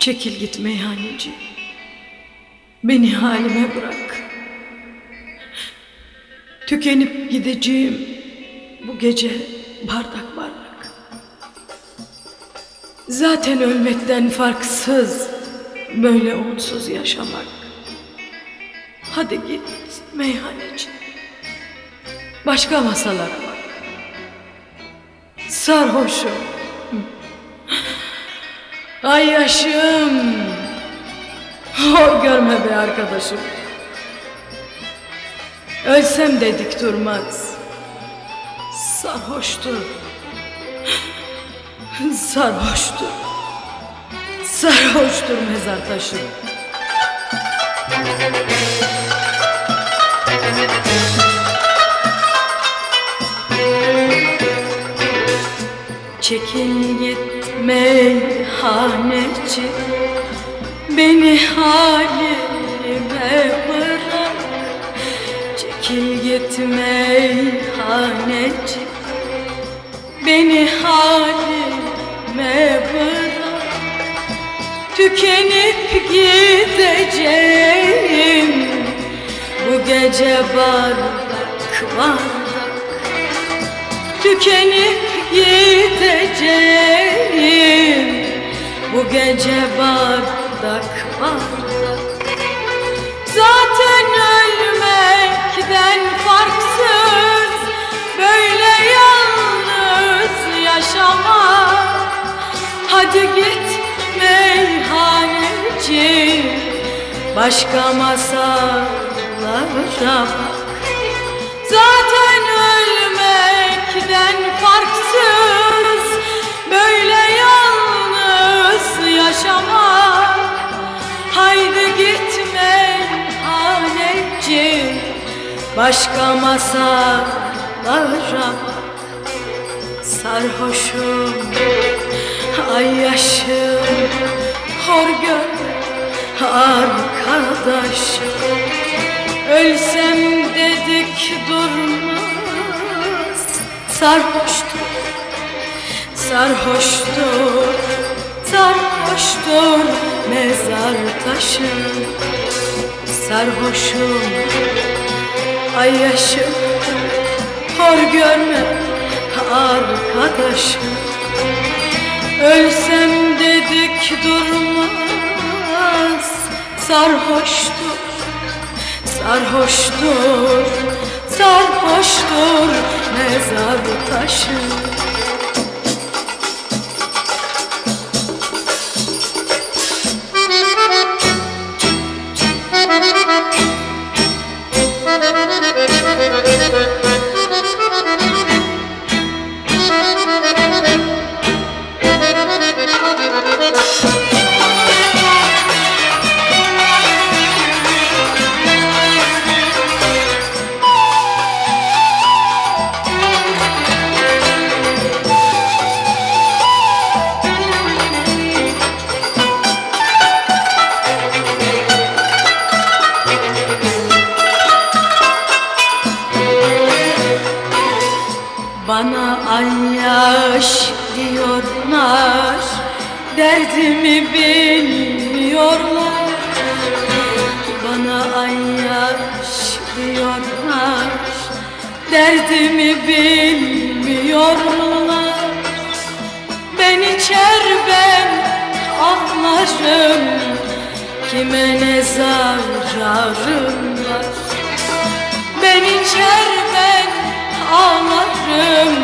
Çekil git meyhaneci. Beni halime bırak. Tükenip gideceğim bu gece bardak bardak. Zaten ölmekten farksız böyle onsuz yaşamak. Hadi git meyhaneci. Başka masalara bak. Sarhoşum. Ay yaşım. Hor görme be arkadaşım. Ölsem de dik durmaz. Sarhoştur. Sarhoştur. Sarhoştur mezar taşı. Çekil git meyhaneci Beni halime bırak. Çekil git meyhaneci Beni halime bırak. Tükenip gideceğim. Bu gece bardak bardak Tükenip gideceğim Bu gece bardak bardak Zaten ölmekten farksız Böyle yalnız yaşamak Hadi git meyhaneci Başka masallara bak. Zaten ölmekten farksız Başka masallara bak Sarhoşum, ay yaşım Hor gör arkadaşım. Ölsem dedik durmaz Sarhoştur, sarhoştur Sarhoştur mezar taşı. Sarhoşum, ay yaşım Hor görme arkadaşım. Ölsem dedik durmaz Sarhoştur Sarhoştur, sarhoştur mezar taşı Derdimi bilmiyorlar. Bana ay yaş diyorlar. Derdimi bilmiyorlar. Ben içer ben ağlarım Kime ne zararım var? Ben içer ben ağlarım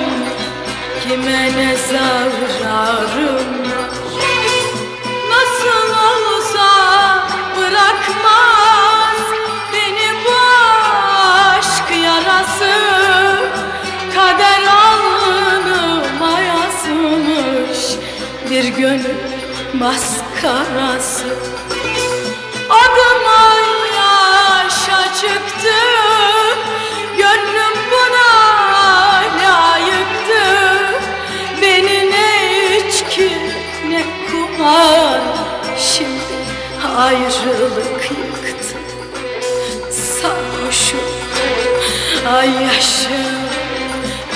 Kime ne zararım gönül maskarası. Adıma yaşa çıktı Gönlüm buna layıktı. Beni ne içki ne kumar Şimdi ayrılık yıktı Sarhoşum ay yaşım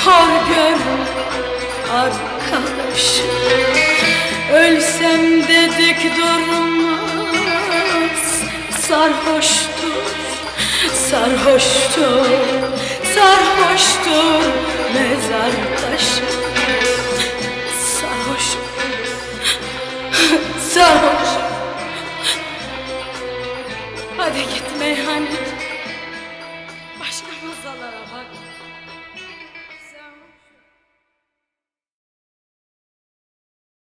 Hor gör arkadaşım dedik durmaz Sarhoştur, sarhoştur Sarhoştur. Mezar taşı Sarhoş, sarhoş. Hadi git meyhaneye